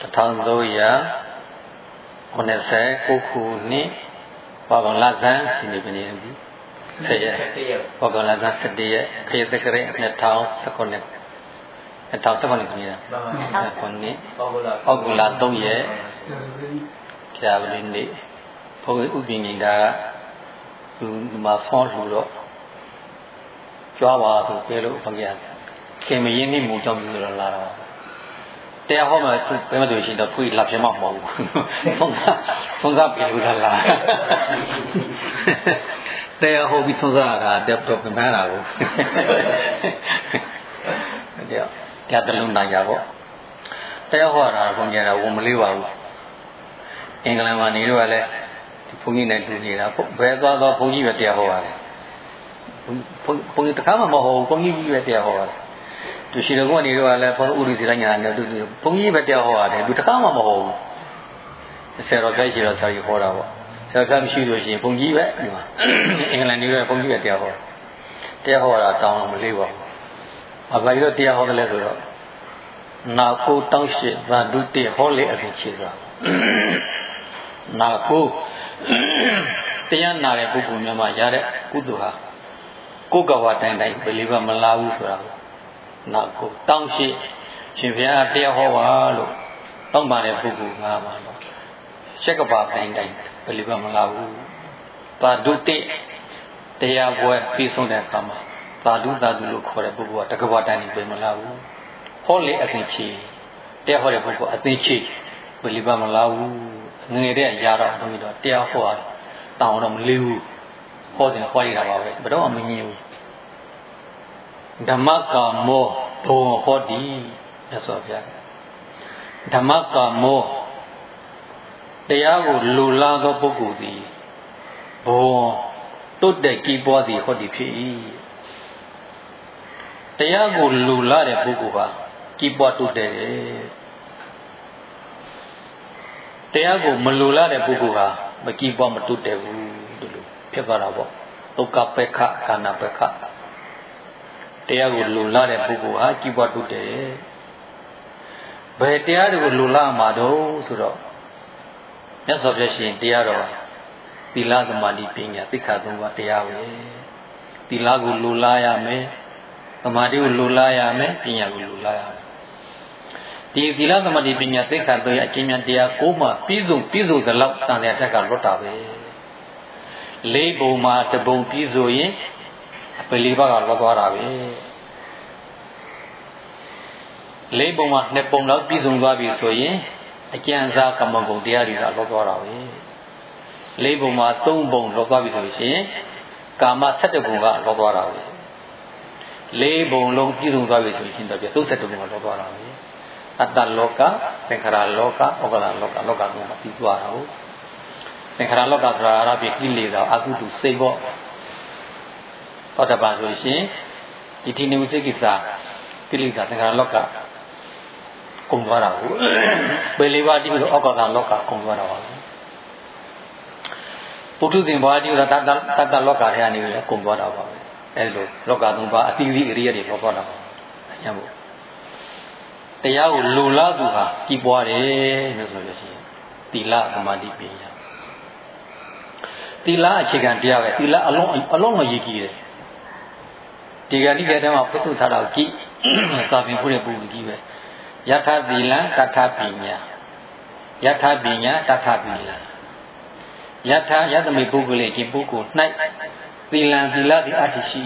1389ခုနှစ်ဘောကလဇန်ဒီနေ့ဘယ်နေ့လဲဆက်ရက်ဘောကလဇန်17ရက်ခရစ်သက္ကရာ2019 2019ခုနှစ်ခုနှစ်ဘောကလ3ရက်ဖြာပလင်းနေ့ဘုန်းကြီးဥပ္ပင်နေတာကသူဒီမှာဖောင်းလို့တော့ကြွားပါဆိုပြောလို့ဘုရားခင်မရင်းနှိမူကြောင့်ပြုလို့လာတော့ တရားဟောမှသူဘယ်မှတွေ့ရှင်တော့ဖွေးလာပြမမဟုတ်ဘူးဆုံးစားဆုံးစားပြီလို့လာတရားဟောပြီးဆုံးစားတာတက်တော့ပြန်လာကိုတရားတရားတလုံးနိုင်ရပေါ့တရားဟောတာဘုန်းကြီးကဝန်မလေးပါဘူးအင်္ဂလန်မှာနေတော့လည်းဒီဘုန်းကြီးနဲ့တူနေတာဘယ်သွားတော့ဘုန်းကြီးပဲတရားဟောရတယ်ဘုန်းကြီးတခါမှမဟုတ်ဘူးဘုန်းကြီးကြီးပဲတရားဟောရတယ် သူရှိတော်ကနေတော့လည်းဘုန်းဥရိစီရညာနဲ့သူဘုန်းကြီးပဲတရားဟောရတယ်သူတခါမှမဟုတ်ဘူးဆရာတော်ကြိုက်ရှိတော်ဆရာကြီးဟောတာပေါ့ဆရာကမရှိလို့ရှိရင်ဘုန်းကြီးပဲဒီမှာအင်္ဂလန်နေတော့ဘုန်းကြီးပဲတရားဟောတရားဟောတာတောင်းလို့မလေးပါဘူးအဘာကြီးတော့တရားဟောတယ်လဲဆိုတော့နာကိုတောင်းရှိသာဒုတိဟောလေအဖြစ်ချေစွာနာကိုတရားနာတဲ့ပုဂ္ဂိုလ်များမှာရတဲ့ကုသိုလ်ဟာကိုယ်ကဝတိုင်းတိုင်းဘယ်လေးပါမလာဘူးဆိုတာကို နောက်ကိုတောင်းရှိရှင်ဘုရားတရားဟောပါလို့တောင်းပါတဲ့ပုဂ္ဂိုလ်ငါးပါတော့ရှက်ကပါတိုင်းတိုင်းဘယ်လေးပါမလာဘူးပါဒုတိတရားပွဲပြီးဆုံးတဲ့အခါမှာသာဓုသာဓုလို့ခေါ်တဲ့ပုဂ္ဂိုလ်ကတကဘာတိုင်းပဲမလာဘူးဟောလေအသိချေတရားဟောတဲ့ပုဂ္ဂိုလ်အသိချေဘယ်လေးပါမလာဘူးငငယ်တဲ့ရာတော့ဘုန်းကြီးတော့တရားဟောတာတောင်းတော့မလေးဘူးဟောတယ်ဟောရတာပါပဲဘယ်တော့မှမငြင်းဘူး ဓမ္မကာမောဘုံဟောတိမြတ်စွာဘုရားဓမ္မကာမောတရားကိုလူလာသောပုဂ္ဂိုလ်သည်ဘုံတုတ်တဲ့ကြည်ပွားသည်ဟောတိဖြစ်၏တရားကိုလူလာတဲ့ပုဂ္ဂိုလ်ဟာကြည်ပွားတုတ်တဲ့တရားကိုမလူလာတဲ့ပုဂ္ဂိုလ်ဟာမကြည်ပွားမတုတ်တဲ့ဘူးဒီလိုဖြစ်သွားတာပေါ့ဒုက္ခပက္ခခန္ဓာပက္ခ တရားကိုလူလာတဲ့ပုဂ္ဂိုလ်ဟာကြည်ပွားတုတယ်ဘယ်တရားတွေကိုလူလာမှာတော့ဆိုတော့မြတ်စွာဘုရားရှင်တရားတော်သီလသမာဓိပညာသိက္ခာသုံးပါးတရားပဲသီလကိုလူလာရမယ်သမာဓိကိုလူလာရမယ်ပညာကိုလူလာရမယ်ဒီသီလသမာဓိပညာသိက္ခာသုံးရအကျဉ်းများတရားကိုမှပြီးဆုံးပြီးဆုံးသလောက်တန်တဲ့ထက်ကလွတ်တာပဲလေးပုံမှာတပုံပြီးဆိုရင် ဘယ်လေးပါးကလွတ်သွားတာပဲလေးပုံမှာနှစ်ပုံလောက်ပြည့်စုံသွားပြီဆိုရင်အကျဉ်းစားကမ္မဂုံတရားတွေကလွတ်သွားတာပဲလေးပုံမှာသုံးပုံလွတ်သွားပြီဆိုရင်ကာမ7ပုံကလွတ်သွားတာပဲလေးပုံလုံးပြည့်စုံသွားပြီဆိုရင်တော့ပြ37ပုံကလွတ်သွားတာပဲအတ္တလောကသင်္ခါရလောကဩကလလောကလောကသုံးပါပြီးသွားတာဟုတ်သင်္ခါရလောကဆိုတာအရပိကိလေသာအကုတုစိတ်ပေါ့ ဟောတပါဆိုရှင်ဒီတိနေဝစိကိစ္စကိလေသာသင်္ခါရလောကကုန်သွားတာကိုပယ်လေးပါးတိလို့အောက်ကကလောကကုန်သွားတာပါပုထုဇဉ်ဘာတိလို့တတတတလောကထဲကနေလည်းကုန်သွားတာပါပဲအဲလိုလောကသုံးပါးအတိအသီးအရိယတွေလောသွားတာပါအញ្ញမို့တရားကိုလိုလားသူဟာကြီးပွားတယ်လို့ဆိုလို့ရှိရင်သီလသမာဓိပညာသီလအခြေခံတရားပဲသီလအလုံးအလုံးမရည်ကြီးတယ် ဒီကတိကထဲမှာပုစုထားတော့ကြည့်စာပင်ဖို့တဲ့ပုံကြီးပဲယထာသီလံတထပညာယထာပညာတထသီလံယထာယသမိပုဂ္ဂိုလ်ဒီပုဂ္ဂိုလ်၌သီလံသီလသည်အတ္တိရှိ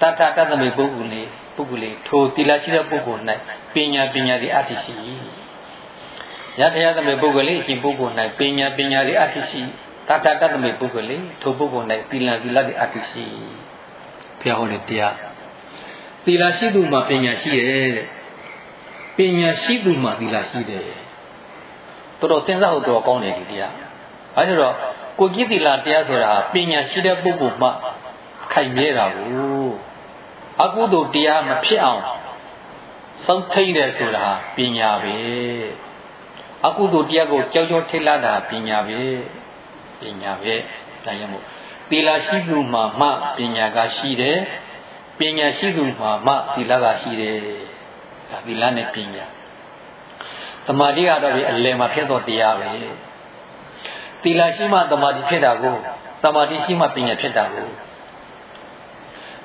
တထတသမိပုဂ္ဂိုလ်ပုဂ္ဂိုလ်ထိုသီလရှိတဲ့ပုဂ္ဂိုလ်၌ပညာပညာသည်အတ္တိရှိယထာယသမိပုဂ္ဂိုလ်ဒီပုဂ္ဂိုလ်၌ပညာပညာသည်အတ္တိရှိတထတသမိပုဂ္ဂိုလ်ထိုပုဂ္ဂိုလ်၌သီလံသီလသည်အတ္တိရှိ ဘုရားဟောတဲ့တရားသီလရှိသူမှာပညာရှိရဲ့တဲ့ပညာရှိသူမှသီလရှိတယ်တော်တော်စဉ်းစားဖို့တော်ကောင်းတယ်ဒီတရားဘာလို့တော့ကိုကြည့်သီလတရားဆိုတာပညာရှိတဲ့ပုဂ္ဂိုလ်မှခိုင်မြဲတာကိုအကုသိုလ်တရားမဖြစ်အောင်စောင့်ထိန်တယ်ဆိုတာပညာပဲအကုသိုလ်တရားကိုကြောက်ကြောက်ထိတ်လာတာပညာပဲပညာပဲဒါရမို့ သီလရှိသူမှမှပညာကရှိတယ်ပညာရှိသူမှမှသီလကရှိတယ်ဒါသီလနဲ့ပညာသမာဓိကတော့ဒီအလယ်မှာဖြစ်သောတရားပဲသီလရှိမှသမာဓိဖြစ်တာကိုသမာဓိရှိမှပညာဖြစ်တာကို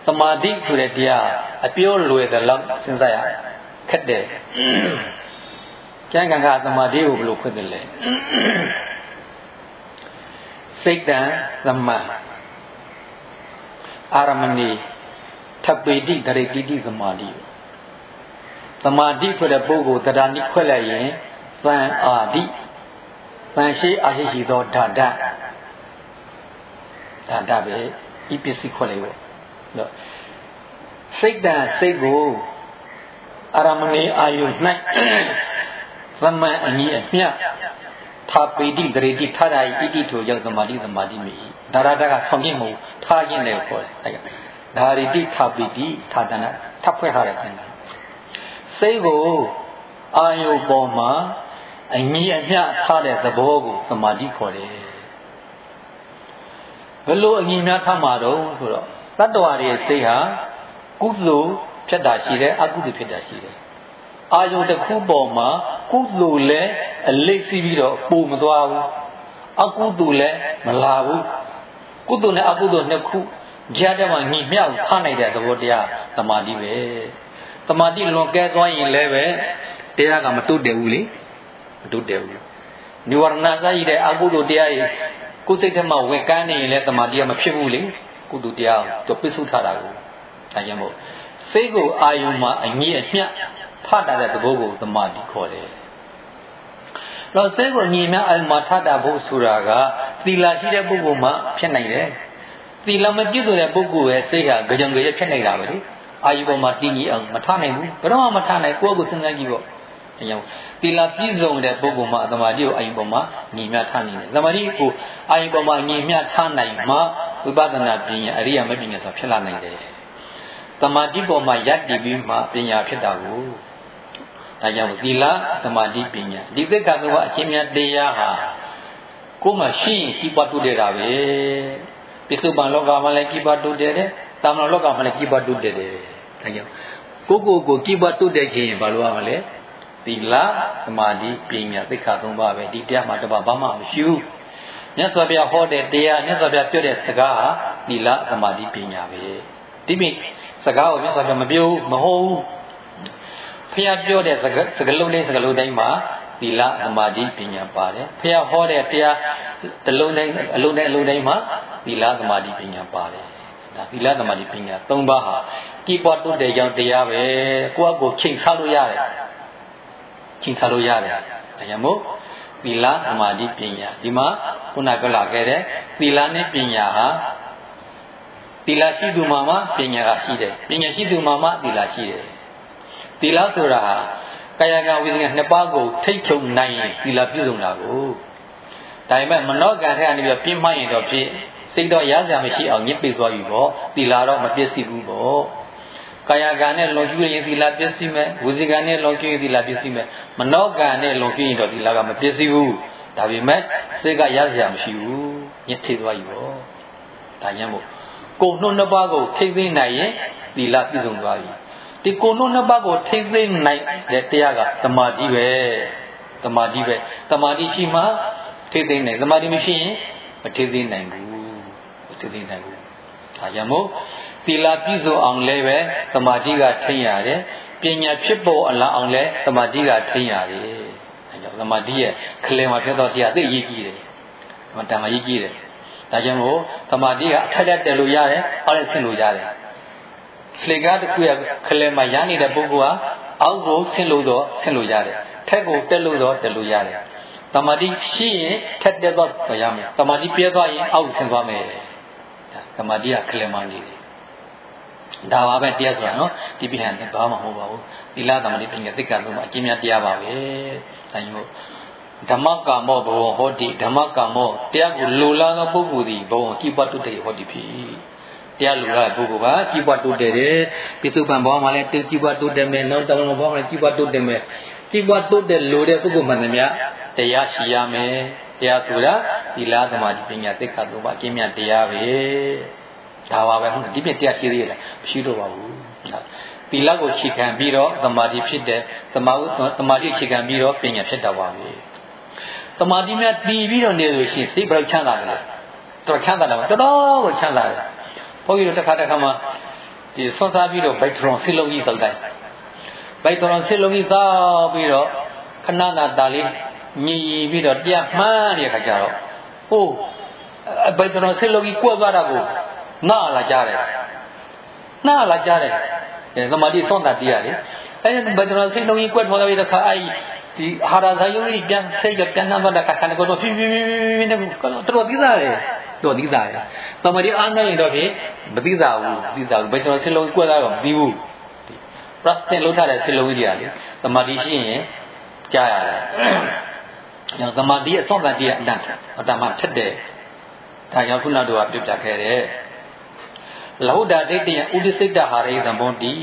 သမာဓိဆိုတဲ့တရားအပြောလွယ်တဲ့လောက်စဉ်းစားရခက်တယ်ကျမ်းဂန်ကသမာဓိကိုဘယ်လိုဖွင့်တယ်လဲစိတ်တံသမ အာရမဏီထပေတိတရိတိတိသမာဓိသမာဓိဆိုတဲ့ပုဂ္ဂိုလ်တရားနိခွဲလိုက်ရင်သံအာဓိသံရှိအာရှိရှိသောဓာတဓာတပဲဤပစ္စည်းခွဲလိုက်ပေါ့နော်စိတ်တန်စိတ်ကိုအာရမဏေအာယု၌သမန်အညီအမျှထာပေတိတရေတိထာရာဤတိထိုရောက်သမာဓိသမာဓိမိ ဒါရတကဆောင်ပြမဟုတ်ထားခြင်းလည်းခေါ်တယ်ဒါရီတိထာပေတိထာတနာထပ်ဖွဲ့ထားတဲ့သင်္ကန်းစိတ်ကိုအာယုပေါ်မှာအညီအမျှထားတဲ့သဘောကိုသမာဓိခေါ်တယ်ဘယ်လိုအညီများထားမှာတော့ဆိုတော့တတ္တဝါတွေစိတ်ဟာကုသိုလ်ဖြစ်တာရှိတယ်အကုသိုလ်ဖြစ်တာရှိတယ်အာယုတစ်ခုပေါ်မှာကုသိုလ်လည်းအလိပ်စီးပြီးတော့ပုံမသွားဘူးအကုသိုလ်လည်းမလာဘူး ကုသိုလ်နဲ့အကုသိုလ်နှစ်ခုကြားတဲ့မှာညီမျှထားနိုင်တဲ့သဘောတရားသမာဓိပဲသမာဓိလွန်ကဲသွားရင်လည်းပဲတရားကမတုတ်တယ်ဘူးလေမတုတ်တယ်ဘူးនិဝရဏစာရည်တဲ့အကုသိုလ်တရားကြီးကိုယ်စိတ်ထဲမှာဝင်ကန်းနေရင်လည်းသမာဓိကမဖြစ်ဘူးလေကုသိုလ်တရားကိုပြစ်ဆုထားတာကိုဒါကြောင့်မို့စိတ်ကိုအာယုံမှာအငြိအမျှထတာတဲ့သဘောကိုသမာဓိခေါ်တယ်။တော့စိတ်ကိုညီမြအာယုံမှာထတာဖို့ဆိုတာက သီလရှိတဲ့ပုဂ္ဂိုလ်မှဖြစ်နိုင်တယ်။သီလမပြည့်စုံတဲ့ပုဂ္ဂိုလ်ရဲ့စိတ်ဟာကြံကြရဖြစ်နိုင်တာပဲလေ။အာယုံပေါ်မှာတည်ငြိအောင်မထနိုင်ဘူး။ဘယ်တော့မှမထနိုင်ကိုယ့်ကိုယ်စဉ်းစားကြည့်ပေါ့။အဲကြောင့်သီလပြည့်စုံတဲ့ပုဂ္ဂိုလ်မှသမာဓိကိုအာယုံပေါ်မှာညီမြထနိုင်တယ်။သမာဓိကိုအာယုံပေါ်မှာညီမြထနိုင်မှဝိပဿနာပညာအရိယာမပညာဆိုဖြစ်လာနိုင်တယ်။သမာဓိပေါ်မှာယက်တည်ပြီးမှပညာဖြစ်တာကိုဒါကြောင့်သီလသမာဓိပညာဒီသစ္စာကအချင်းများတရားဟာ ကိုယ်မှရှိရင်ကြီးပွားတိုးတက်တာပဲပိစုပန်လောကမှာလည်းကြီးပွားတိုးတက်တယ်တာမန်လောကမှာလည်းကြီးပွားတိုးတက်တယ်ဒါကြောင့်ကိုကိုကိုကြီးပွားတိုးတက်ခြင်းဘာလို့ရမလဲသီလသမာဓိပညာသိက္ခာသုံးပါးပဲဒီတရားမှာတပါဘာမှမရှိဘူးမြတ်စွာဘုရားဟောတဲ့တရားမြတ်စွာဘုရားပြောတဲ့စကားဟာသီလသမာဓိပညာပဲဒီမိစကားကိုမြတ်စွာဘုရားမပြောဘူးမဟုတ်ဘူးဖះပြောတဲ့စကလုံးလေးစကလုံးတိုင်းမှာ သီလသမာဓိပညာပါတယ်ဖះဟောတဲ့တရားတလုံးတိုင်းအလုံးတိုင်းအလုံးတိုင်းမှာသီလသမာဓိပညာပါတယ်ဒါသီလသမာဓိပညာ၃ပါးဟာကြည်ပွားတုတဲ့ကြောင့်တရားပဲကိုယ့်အကိုချိန်ဆလို့ရတယ်ချိန်ဆလို့ရတယ်ဒါကြောင့်မို့သီလသမာဓိပညာဒီမှာခုနကလာခဲ့တဲ့သီလနဲ့ပညာဟာသီလရှိသူမှာမှပညာကရှိတယ်ပညာရှိသူမှာမှသီလရှိတယ်သီလဆိုတာဟာ ကာယကံဝိသင်္ကနှစ်ပါးကိုထိတ်ချုပ်နိုင်ရင်သီလပြုလုပ်တာကိုဒါပေမဲ့မနောကံထက်ကနေပြီးပြင်းမှရင်တော့ဖြစ်စိတ်တော့ရစရာမရှိအောင်ညစ်ပိသွားပြီပေါ့သီလတော့မပြည့်စုံဘူးပေါ့ကာယကံနဲ့လွန်ကျူးရင်သီလပြည့်စုံမယ်ဝစီကံနဲ့လွန်ကျူးရင်သီလပြည့်စုံမယ်မနောကံနဲ့လွန်ကျူးရင်တော့သီလကမပြည့်စုံဘူးဒါပေမဲ့စိတ်ကရစရာမရှိဘူးညစ်ထိသွားပြီပေါ့ဒါညမို့ကိုနှုတ်နှစ်ပါးကိုထိသိနိုင်ရင်သီလပြည့်စုံသွားပြီ ဒီကိုနှုတ်နှစ်ပါးကိုထိသိနိုင်တဲ့တရားကသမာဓိပဲသမာဓိပဲသမာဓိရှိမှထိသိနိုင်သမာဓိမရှိရင်မထိသိနိုင်ဘူးမထိသိနိုင်ဘူးဒါကြောင့်မို့သီလပြည့်စုံအောင်လည်းပဲသမာဓိကထိန်းရတယ်ပညာဖြစ်ပေါ်အလားအောင်လည်းသမာဓိကထိန်းရတယ်အဲကြောင့်သမာဓိရဲ့ခလင်မှာဖြစ်တော့တရားသိရေးကြည့်တယ်မတန်မရေးကြည့်တယ်ဒါကြောင့်မို့သမာဓိကအထက်တက်တယ်လို့ရတယ်အောက်လည်းဆင်းလို့ရတယ် လှေကားတစ်ခုရခလဲမှာရနေတဲ့ပုဂ္ဂိုလ်ဟာအောက်ကိုဆင်းလို့တော့ဆင်းလို့ရတယ်ထက်ကိုတက်လို့တော့တက်လို့ရတယ်တမာတိရှိရင်ထက်တက်တော့ရမယ်တမာတိပြဲသွားရင်အောက်ဆင်းသွားမယ်တမာတိကခလဲမှာနေတယ်ဒါပါပဲတရားဆိုတာနော်ဒီပြဟန်ဘာမှမဟုတ်ပါဘူးသီလတမာတိပညာသိက္ခာလုံးမှာအကျဉ်းများတရားပါပဲဒါကြောင့်ဓမ္မကာမောဘဝဟောတိဓမ္မကာမောတရားကိုလိုလားသောပုဂ္ဂိုလ်သည်ဘဝကိပတ္တုတေဟောတိဖြစ် တရားလူကပုဂ္ဂိုလ်ကကြီးပွားတိုးတက်တယ်ပိစုပန်ဘောမှာလည်းကြီးပွားတိုးတက်မယ်နောက်တလုံးဘောမှာလည်းကြီးပွားတိုးတက်မယ်ကြီးပွားတိုးတက်လို့တဲ့ပုဂ္ဂိုလ်မှန်တယ်များတရားရှိရမယ်တရားဆိုတာဒီလားသမာဓိပညာသိက္ခာသုံးပါးအကျင့်မြတ်တရားပဲဒါပါပဲဟုတ်ဒီပြတရားရှိသေးရလားမရှိတော့ပါဘူးသသီလကိုခြေခံပြီးတော့သမာဓိဖြစ်တဲ့သမာသမာဓိခြေခံပြီးတော့ပညာဖြစ်တော့ပါပြီသမာဓိများတည်ပြီးတော့နေလို့ရှိရင်စိတ်ဘယ်ချမ်းသာလဲတော်ချမ်းသာတယ်တော်တော်ကိုချမ်းသာတယ် ဘုန်းကြီးတို့တစ်ခါတစ်ခါမှဒီဆွတ်စားပြီးတော့ဘိုက်ထရွန်ဆေးလုံးကြီးတောက်တိုင်းဘိုက်ထရွန်ဆေးလုံးကြီးတောက်ပြီးတော့ခဏနာတာလေးညီပြီးတော့ပြမှန်းတဲ့ခါကျတော့ဟိုဘိုက်ထရွန်ဆေးလုံးကြီးကွက်သွားတာကိုနားလာကြတယ်နားလာကြတယ်သမာဓိသွန်တာတရားလေအဲဒီဘိုက်ထရွန်ဆေးလုံးကြီးကွက်သွားပြီးတော့ခါအဲ့ဒီဟာရဇာယုံကြီးပြန်စိတ်ကပြန်နှမ်းသွားတဲ့ခါခဏကတော့ဖြည်းဖြည်းဖြည်းဖြည်းနဲ့တော်တော်သိစားတယ် တော့သိစားတယ်။တမရီအားနိုင်ရင်တော့ဖြင့်မသိစားဘူးသိစားဘူးဘယ်တော့ဆင်းလုံးကွက်လာတော့မသိဘူး။ prostate လောက်ထားတဲ့ဆင်းလုံးကြီးတွေကလေတမရီရှိရင်ကြားရတယ်။ညတမရီအစောင့်တန်တရားအတန်အတန်မှဖြစ်တယ်။ဒါကြောင့်ခုနတို့ကပြပြခဲ့တယ်။လဟုဒဒိဋ္ဌိယဥဒိစိတ်တဟာရိသံဘုံတိ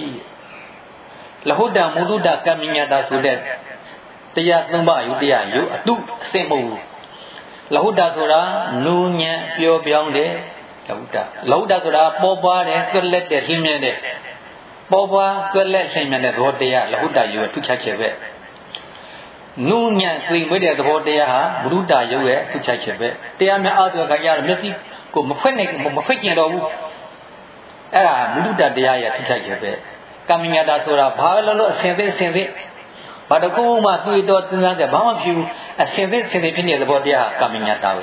လဟုဒမုဒုဒကမ္မညတာဆိုတဲ့တရားသုံးပါးယူတရားယူအတုအစင်မဟုတ်ဘူး လဟုတဆိုတာနူးညံ့ပျော်ပြောင်းတဲ့လဟုတလဟုတဆိုတာပေါ်ပွားတဲ့သွက်လက်တဲ့လင်းမြဲတဲ့ပေါ်ပွားသွက်လက်လင်းမြဲတဲ့သဘောတရားလဟုတယူထုချက်ချက်ပဲနူးညံ့သိမွေးတဲ့သဘောတရားဟာဘုရုတရုပ်ရဲ့ထုချက်ချက်ပဲတရားများအားသွခါကြရမျက်စိကိုမဖွက်နိုင်မဖွက်ကျင်တော့ဘူးအဲ့ဒါဘုရုတတရားရဲ့ထုချက်ချက်ပဲကမ္မညတာဆိုတာဘာလို့လို့အစဉ်သိအစဉ်သိဘာတကူမှတွေ့တော့စဉ်းစားတယ်ဘာမှဖြစ်ဘူး အစဉ်သစ်စဉ်သစ်ဖြစ်နေတဲ့သဘောတရားကာမညတာပဲ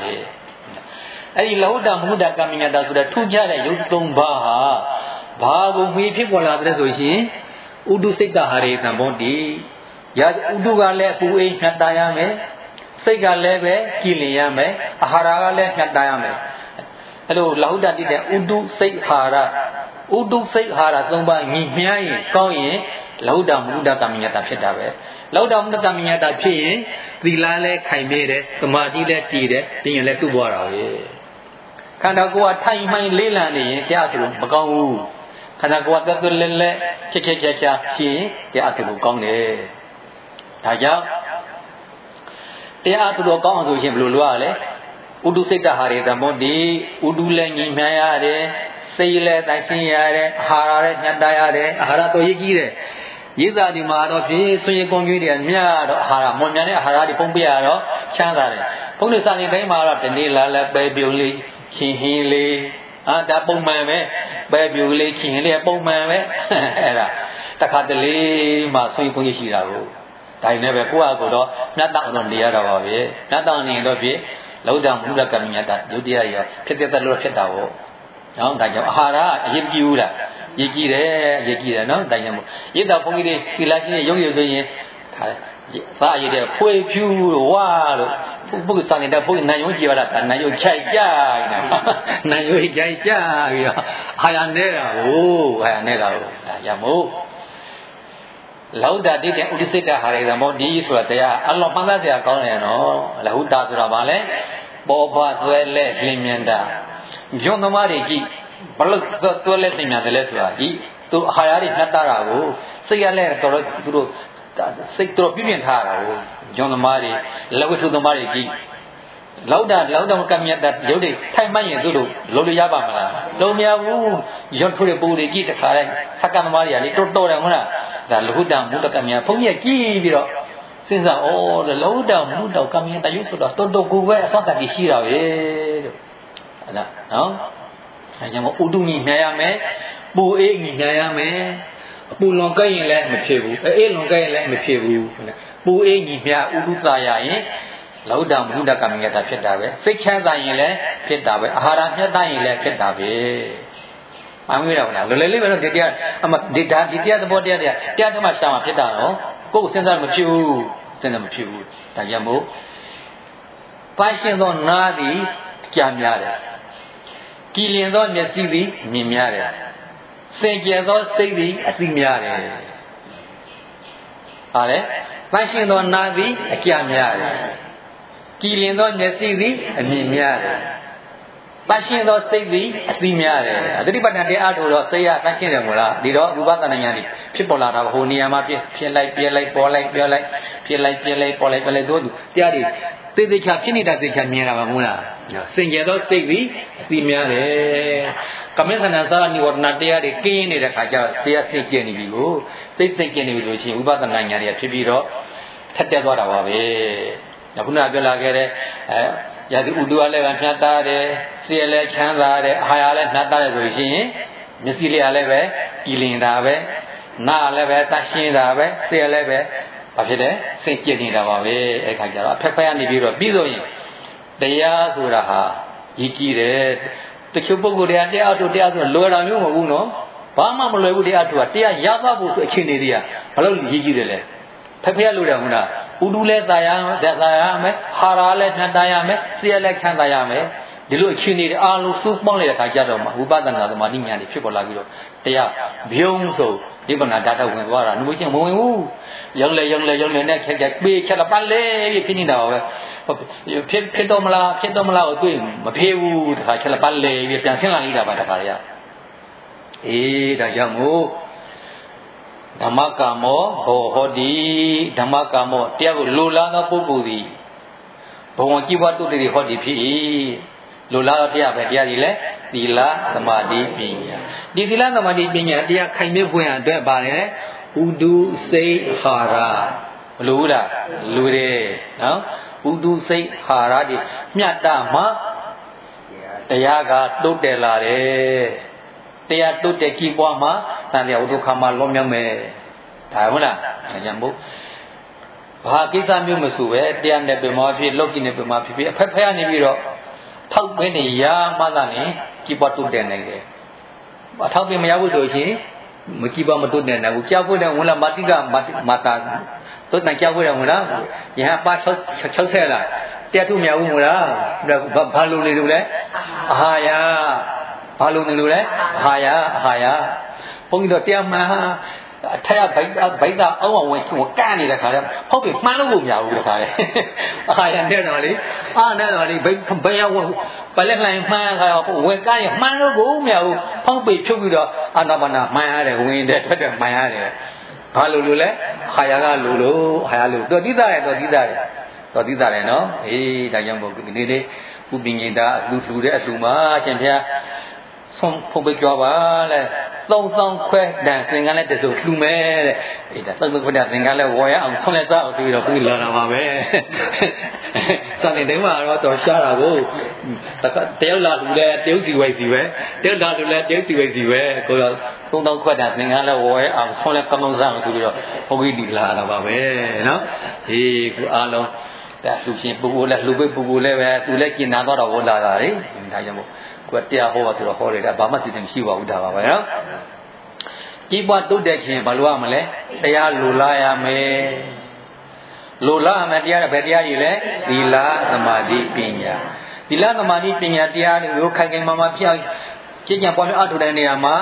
အဲ့ဒီလောဟတမဟုတကာမညတာဆိုတဲ့ထူးခြားတဲ့ယုတ်သုံးပါးဟာဘာကိုမှီဖြစ်ပေါ်လာတဲ့ဆိုရှင်ဥဒုစိတ်တဟာရေသံဘောတိရာဥဒုကလည်းအပူအိမ်ဖြတ်တာရမယ်စိတ်ကလည်းပဲကြည်လင်ရမယ်အာဟာရကလည်းဖြတ်တာရမယ်အဲ့လိုလောဟတတိတဲ့ဥဒုစိတ်ဟာရဥဒုစိတ်ဟာရသုံးပါးညီမြန်းရင်ကောင်းရင် လောဟတမဟုတကာမညတာဖြစ်တာပဲလောက်တော်မတ္တမညာတာဖြစ်ရင်သီလလည်းခိုင်မြဲတယ်သမာဓိလည်းတည်တယ်ပြရင်လည်းတုပွားတာပဲခန္ဓာကိုယ်ကထိုင်မှန်လေးလံနေရင်တရားသူမကောင်းဘူးခန္ဓာကိုယ်ကသက်သက်လဲလဲချစ်ချစ်ချာချာဖြစ်ရင်တရားသူကောင်းတယ်ဒါကြောင့်တရားသူတော်ကောင်းအောင်ဆိုရင်ဘယ်လိုလုပ်ရလဲဥဒုစိတ်တဟာရေသမောတိဥဒုလည်းညီမှန်ရတယ်စိတ်လည်းတိုင်ဆင်းရတယ်အာဟာရလည်းညှတ်တရတယ်အာဟာရတော့ရည်ကြီးတယ် ရိသဒီမှာတော့ဖြင့်ဆွေးကွန်ကြီးတွေမြတ်တော့အာဟာရမွန်မြန်တဲ့အာဟာရတွေပုံပြရတော့ချမ်းသာတယ်ဘုန်းကြီးစာနေတိုင်းမှာတော့ဒီနေ့လာလဲပဲပြုံးလေးချင်းဟင်းလေးအာဒါပုံမှန်ပဲပဲပြုံးလေးချင်းဟင်းလေးပုံမှန်ပဲအဲ့ဒါတခါတလေမှဆွေးကွန်ကြီးရှိတာကိုဒါနဲ့ပဲကိုယ့်အကူတော့မြတ်တောင်တော့နေရတော့ပါပဲမြတ်တောင်နေတော့ဖြင့်လောကမူလကမြတ်တာဒုတိယရဖြစ်တဲ့လို့ဖြစ်တာပေါ့နော်ဒါကြောင့်အာဟာရအရင်ပြူတာ ရည်ကြည်တယ်ရည်ကြည်တယ်နော်တိုင်ရမို့ရစ်တော်ဘုန်းကြီးတွေသီလရှင်ရုံရုံဆိုရင်သာရည်တဲ့ဖွေဖြူဝါလို့ဘုရားစာနေတဲ့ဘုရားနိုင်ရုံကြည်ရတာနိုင်ရုံခြိုက်ကြနေတာနိုင်ရုံခြိုက်ကြပြီးတော့ဟာရနေတာဟိုဟာရနေတာဟိုဒါရမို့လောဒတိတဲ့ဥဒိစိတ်တဟာရေသမောဒီဆိုတာတရားအလောမှန်သားစရာကောင်းတယ်နော်လဟုတာဆိုတာဗာလဲပေါ်ပါသွဲလက်လင်းမြင်တာညွန်သမားတွေကြည့် ဘလို့သွဲလက်လင်းမြင်တယ်လဲဆိုတာဒီသူအာဟာရတွေနှက်တာကိုစိတ်ရလဲတော်တော်သူတို့စိတ်တော်ပြင်းပြင်းထားတာကိုညွန်သမားတွေလက်ဝတ္ထုသမားတွေကြည့်လောက်တာလောက်တော့ကမြတ်တဲ့ရုပ်တွေထိုင်မှရင်သူတို့လုံးလို့ရပါမလားလုံးမရဘူးရွတ်ထွေပူတွေကြည့်တခါတိုင်းသက္ကသမားတွေကလေတော်တော်တယ်ဟုတ်လားဒါလဟုတမုတ္တကမြတ်ဘုန်းကြီးကြည့်ပြီးတော့စဉ်းစားဩလဟုတမုတ္တကမြတ်တယုဆိုတော့တော်တော်ကိုပဲအစောတတ်ကြီးရှိတာပဲလို့ဟုတ်လားနော် အဲကြောင့်ဥဒုညညရမယ်ပူအေးညညရမယ်အပူလွန်ကဲ့ရင်လည်းမဖြစ်ဘူးအေးလွန်ကဲ့ရင်လည်းမဖြစ်ဘူးပူအေးညညဥဒုသာရရင်လောဒမုဒ္ဒကမမြတ်တာဖြစ်တာပဲစိတ်ချမ်းသာရင်လည်းဖြစ်တာပဲအာဟာရမြတ်တရင်လည်းဖြစ်တာပဲမမွေးတော့လားလွယ်လွယ်လေးပဲတော့ဒီတရားအမဒီဒါဒီတရားသဘောတရားတရားတရားသမားရှာမှာဖြစ်တာနော်ကိုယ်စဉ်းစားမဖြစ်ဘူးစဉ်းစားမဖြစ်ဘူးဒါကြောင့်မို့ပိုင်ရှင်သောနာသည်ကြာများတယ် ကြည်လင်သောမျက်စိသည်မြင်များတယ်စင်ကြယ်သောစိတ်သည်အသိများတယ်ဟာလေပိုင်ရှင်သောနာသည်အကြာများတယ်ကြည်လင်သောမျက်စိသည်အမြင်များတယ်တန်ရှင်းသောစိတ်သည်အသိများတယ်အတိပဋ္ဌာန်တရားထို့တော့စိတ်ရတန်ရှင်းတယ်မို့လားဒီတော့ရူပသဏ္ဍာန်ညာကြီးဖြစ်ပေါ်လာတာဟိုနေရာမှာဖြစ်ဖြစ်လိုက်ပြဲလိုက်ပေါ်လိုက်ပြောလိုက်ဖြစ်လိုက်ပြဲလိုက်ပေါ်လိုက်ပြဲလိုက်တို့တရားတွေ သေသေးချာဖြစ်နေတာသေချာမြင်တာပါမို့လားစင်ကြယ်သောစိတ်သည်အသိများတယ်ကမေသနာသာနိဝရဏတရားတွေကင်းနေတဲ့ခါကျတရားစိတ်ကျင်နေပြီကိုစိတ်စိတ်ကျင်နေပြီလို့ရှိရင်ဥပဒနာဉာဏ်တွေဖြစ်ပြီးတော့ထက်တက်သွားတာပါပဲခုနပြောလာခဲ့တဲ့အဲရာသီဥတုကလည်းပဲနှတ်သားတယ်စေလည်းချမ်းသာတယ်အာဟာရလည်းနှတ်သားတယ်ဆိုရှင်မျက်စိလေးကလည်းပဲဤလင်တာပဲနားလည်းပဲတရှင်းတာပဲစေလည်းပဲ ဘာဖြစ်လဲစိတ်ကြည်နေတာပါပဲအဲ့ခါကျတော့အဖက်ဖက်ကနေပြီးတော့ပြီးဆိုရင်တရားဆိုတာဟာရည်ကြည်တယ်တချို့ပုဂ္ဂိုလ်တွေကတရားထုတ်တရားဆိုလွယ်တာမျိုးမဟုတ်ဘူးနော်ဘာမှမလွယ်ဘူးတရားထုတ်တာတရားရသွားဖို့ဆိုအခြေအနေတွေကဘလို့ရည်ကြည်တယ်လဲဖက်ဖက်လို့တယ်ဟုတ်လားဥဒုလည်းသာရမယ်သာရမယ်ဟာရာလည်းနှံတရမယ်စိရလည်းချမ်းသာရမယ်ဒီလိုအခြေအနေတွေအားလုံးစုပေါင်းလိုက်တဲ့အခါကျတော့မှဝိပဿနာသမာဓိဉာဏ်တွေဖြစ်ပေါ်လာပြီးတော့တရားဘုံဆို ဒီပနာဓာတ်ဝင်သွားတာနှုတ်ချင်းမဝင်ဘူးရုံလေရုံလေရုံလေနဲ့ခက်ခက်ပေးချက်တော့ပတ်လေဖြစ်နေတာပါပဲဖြစ်ဖြစ်တော့မလားဖြစ်တော့မလားကိုတွေ့မဖေးဘူးတခါချက်တော့ပတ်လေပြန်ဆင်းလာလိမ့်တာပါတခါရအေးဒါကြောင့်မို့ဓမ္မကာမောဘောဟောတိဓမ္မကာမောတရားကိုလိုလားသောပုဂ္ဂိုလ်သည်ဘဝကြည်ဘဝတုတ္တိဟောတိဖြစ်၏ လိုလားသောတရားပဲတရားကြီးလဲသီလသမာဓိပညာဒီသီလသမာဓိပညာတရားခိုင်မြဲဖွင့်ရအတွက်ပါတယ်ဥဒုစိတ်ဟာရမလိုဘူးလားလူတယ်နော်ဥဒုစိတ်ဟာရဒီမြတ်တာမှာတရားကတုတ်တယ်လာတယ်တရားတုတ်တဲ့ကြီးပွားမှာတန်တရားဝိဒုခမှာလွန်မြောက်မယ်ဒါဟုတ်လားဆရာမို့ဘာကိစ္စမျိုးမဆိုပဲတရားနဲ့ပြမဖြစ်လောကီနဲ့ပြမဖြစ်ဖြစ်အဖက်ဖက်ကနေပြီးတော့ ထောက်ပင်းနေရမှသာနေကြီးပွားတုတ်တယ်နိုင်တယ်အထောက်ပင်းမရဘူးဆိုရင်မကြီးပွားမတုတ်တယ်နိုင်ဘူးကြောက်ဖို့တဲ့ဝင်လာမာတိကမာတာတုတ်နိုင်ကြောက်ဖို့တဲ့ဝင်လာယဟပါ60လားတရားထုမရဘူးမို့လားဘာလို့လေလို့လဲအာဟာရဘာလို့နေလို့လဲအာဟာရအာဟာရဘုန်းကြီးတို့တရားမှန် အထက်ကဗိုက်ဗိုက်ကအောက်ဝင်ဝင်ကန့်နေတဲ့ခါကျဟုတ်ပြီမှန်းလို့မရဘူးတခါလေအာဟာရနဲ့တော့လေအာနဲ့တော့လေဗိတ်ဘယ်ရောက်ပလက်လိုင်းမှန်းခါဝင်ကန့်ရမှန်းလို့ကိုမရဘူးဟောက်ပြီဖြုတ်ပြီးတော့အာနာပါနာမှန်းရတယ်ဝင်တယ်ထွက်တယ်မှန်းရတယ်ဘာလို့လို့လဲခါရကလို့လို့ခါရလို့တော်တိတာရတော်တိတာရတော်တိတာရနော်အေးဒါကြောင့်မို့ဒီနေ့လေးဥပညာတာလူလူတဲ့အလူမှာရှင်ဖျား ဆုံးဖုတ်ပေးကြပါလေသုံးဆောင်ခွဲတန်သင်္ကန်းလည်းတစုလှူမယ်တဲ့အေးဒါသုံးဆောင်ခွဲတန်သင်္ကန်းလည်းဝေါ်ရအောင်ဆုံးလက်စားအောင်ပြီးတော့ပြီးလာတာပါပဲစတဲ့တိုင်းမှာတော့တော်ရှားတာကိုတယောက်လာလူလဲတယောက်စီဝိုက်စီပဲတယောက်လာလူလဲတယောက်စီဝိုက်စီပဲကိုတော့သုံးဆောင်ခွဲတန်သင်္ကန်းလည်းဝေါ်ရအောင်ဆုံးလက်ကမုံစားအောင်ပြီးတော့ဘုန်းကြီးဒီလာတာပါပဲနော်ဒီခုအားလုံးဒါလူရှင်ပူပူလဲလူပိပူပူလဲပဲသူလည်းကျင်နာတော့တော့ဝလာတာလေဒါကြောင့်မို့ ကိုယ်တရားဟောပါဆိုတော့ဟောတယ်ဒါဘာမှသိတယ်မရှိပါဘူးဒါပါပဲနော်ကြီးပွားတုတ်တဲ့ခင်ဘာလို့ရမလဲတရားလိုလားရမယ်လိုလားရမယ်တရားကဘယ်တရားကြီးလဲသီလသမာဓိပညာသီလသမာဓိပညာတရားတွေကိုခိုင်ခိုင်မာမာပြောင်းကျင့်ကြံပွားများအထောက်တဲ့နေရာမှာ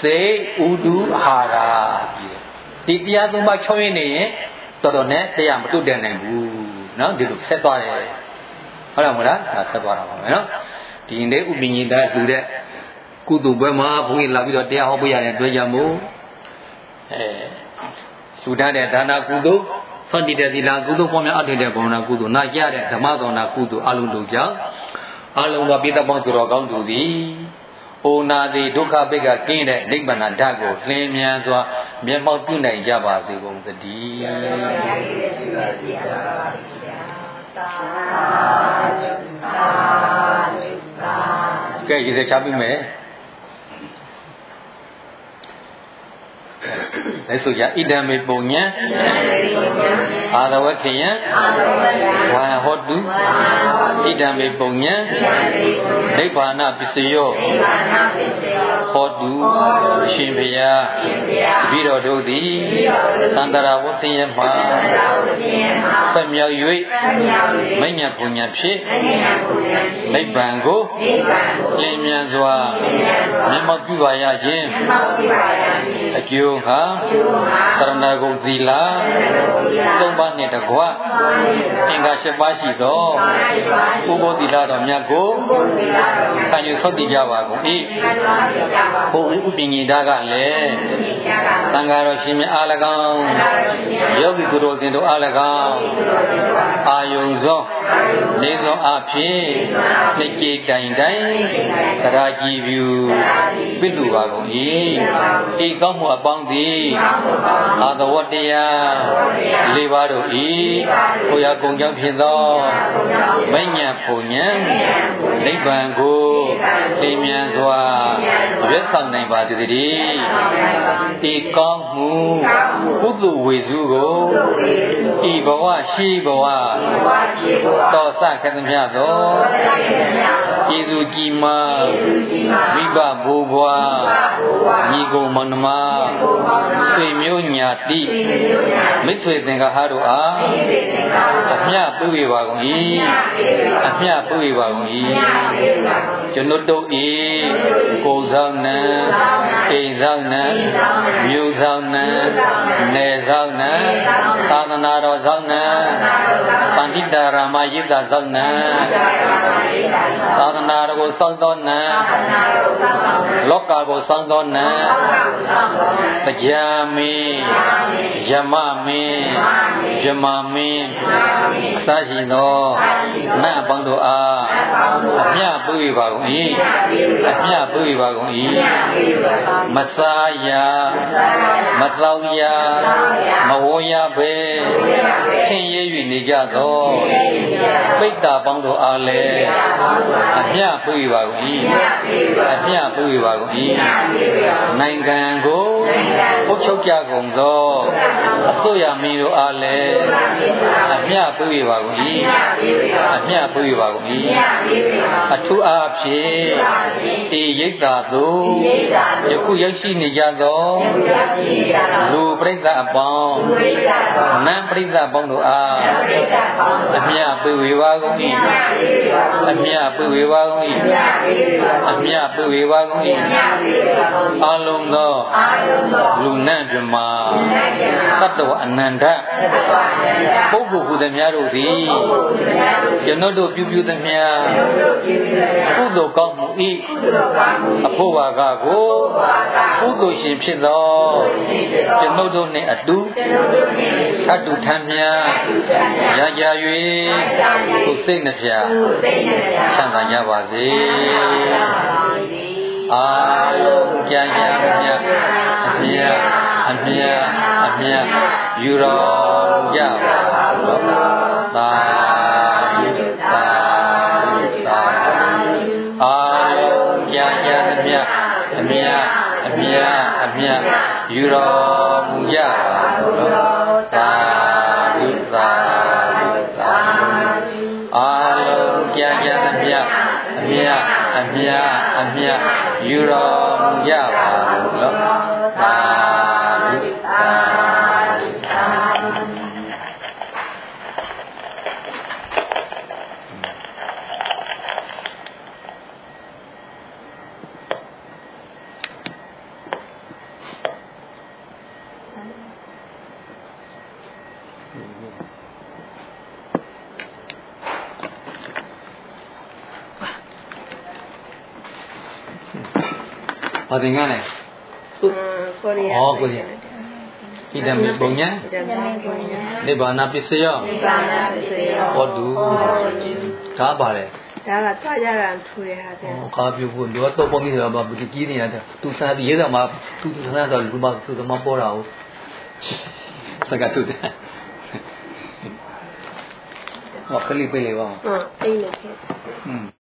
စေဥဒုဟာရာပြီးတယ်ဒီတရားသုံးပါးချောင်းရင်းနေရင်တော်တော်နဲ့တရားမတုတ်တဲ့နိုင်ဘူးနော်ဒီလိုဆက်သွားတယ်ဟုတ်လားမလားဒါဆက်သွားတာပါမယ်နော် ဒီနေ့ဥပ္ပညိတလူတဲ့ကုသိုလ်ဘွဲမှာဘုန်းကြီးလာပြီးတော့တရားဟောပေးရတဲ့တွေ့ကြမို့အဲသုဒ္ဓတဲ့ဒါနာကုသိုလ်သောတိတဲ့သီလကုသိုလ်ပေါ်များအထည်တဲ့ဘုံနာကုသိုလ်နာကြတဲ့ဓမ္မသောနာကုသိုလ်အလုံးတို့ကြောင့်အလုံးသောပိဿပေါင်းသူတော်ကောင်းတို့သည်အိုနာသည်ဒုက္ခပိတ်ကကင်းတဲ့နိဗ္ဗာန်ဓာတ်ကိုလင်းမြန်စွာမျက်မှောက်ပြုနိုင်ကြပါစေကုန်သတည်းကဲရေ စချပြီးမ ယ်လဲဆိုကြဣဒံမေပုံညံအာရဝခေယံဝါဟောတုဣဒံမေပုံညံနိဗ္ဗာနပစ္စယောဟောတုရှင်ဘုရားတပိတော်တို့သည်သန္တရာဝဆင်းရဲမှာဖက်မြောက်၍မိညာပုံညာဖြင့်နိဗ္ဗာန်ကိုလင်းမြန်စွာ မျက်မှောက်ပြုပါရခြင်းအကျိုးဟာသရဏဂုံသီလသုံးပါးနှင့်တကွအင်္ဂါ၈ပါးရှိသောဥပုသ္တိလတော်မြတ်ကိုခံယူဆုတ်တည်ကြပါကုန်၏ဘုရားဥပ္ပညိတာကလည်းသံဃာတော်ရှင်မြတ်အား၎င်းယောဂီသူတော်စင်တို့အား၎င်းအာယုံသောနေသောအဖြစ်နှစ်ကြိမ်တိုင်တိုင်တရာကြည်ပြုပြလူပါကုန်၏ဤကောင်းမှုအပေါင်းသည်အာသဝတ္တရားလေးပါးတို့ဤကိုရာကုံကြောင့်ဖြစ်သောမဉ္ဇဉ်ပုံဉဏ်နိဗ္ဗာန်ကိုသိမြန်စွာ ရွတ်ဆောင်နိုင်ပါသည်တည်းဤကောင်းမှုကုသဝေစုကိုဤဘဝရှိဘဝတောစခသမျှသောကျေသူကြီးမာမိဘဘိုးဘွား မိကုံမန္တမဆွေမျိုးညာတိမိတ်ဆွေသင်္ကာဟတို့အားအမျှပြုဝေပါကုန်၏အမျှပြုဝေပါကုန်၏ကျွန်ုပ်တို့ဤကိုယ်ဆောင်နံအိမ်ဆောင်နံမြို့ဆောင်နံနယ်ဆောင်နံသာသနာတော်ဆောင်နံပန္တိတာရမယိတ္တဆောင်နံသာသနာတော်ကိုစောင့်သောနံ လောကကိုစောင့်သောနံတရားမင်းယမမင်း ယမမင်းအသရှိသောနတ်အပေါင်းတို့အားအမျှပြုဝေပါကုန်၏အမျှပြုဝေပါကုန်၏မစားရမသောရမဝေါ်ရပဲဆင်းရဲ၍နေကြသောပိတ္တာပေါင်းတို့အားလည်းအမျှပြုဝေပါကုန်၏အမျှပြုဝေပါကုန်၏နိုင်ငံကို ဘုတ်ချုပ်ကြကုန်သောအစိုးရမင်းတို့အားလည်းအမျှပြုဝေပါကုန်၏အမျှပြုဝေပါကုန်၏အထူးအားဖြင့်ဒီရိတ်တာသို့ယခုရောက်ရှိနေကြသောလူပြိဿအပေါင်းနံပြိဿအပေါင်းတို့အားအမျှပြုဝေပါကုန်၏အမျှပြုဝေပါကုန်၏အမျှပြုဝေပါကုန်၏အလုံးသောလူနံပြမသတ္တဝအနန္တပုဂ္ဂိုလ်ဟူသည်များတို့သည်ကျွန်ုပ်တို့ပြုပြုသည်များကုသိုလ်ကောင်းမှုဤအဖို့ဝါကကိုကုသိုလ်ရှင်ဖြစ်သောကျွန်ုပ်တို့နှင့်အတူထပ်တူထမ်းမြရကြ၍ကိုယ်စိတ်နှပြချမ်းသာကြပါစေ တော်ကြပါလောသာဓုသာဓုသာအာလုံးကြံကြမြတ်အမြတ်အမြတ်အမြတ်ယူတော်မူကြပါလောသာဓုသာဓုသာအာလုံးကြံကြမြတ်အမြတ်အမြတ်အမြတ်ယူတော်မူကြပါလောသာဓုသာဓုသာ ဘာသင်္ကန်းလဲကိုရီးယားဩကိုရီးယားဣဒံမေပုံညာဓမ္မပုံညာနိဗ္ဗာန်ပစ္စယနိဗ္ဗာန်ပစ္စယောဟောတုဒါပါလေဒါကသွားကြတာထူတယ်ဟာဗျာခါပြုဖို့တော့တော့ပုံကြီးဆိုတာဘာကြီးနေရတယ်သူစားရဲတာမှာသူသူစားတော့လူမသူသမားပေါ်တာဟုတ်စကားတူတယ်ဟောခလိပေးလေပါဟုတ်အိမ်နေခဲ့อืม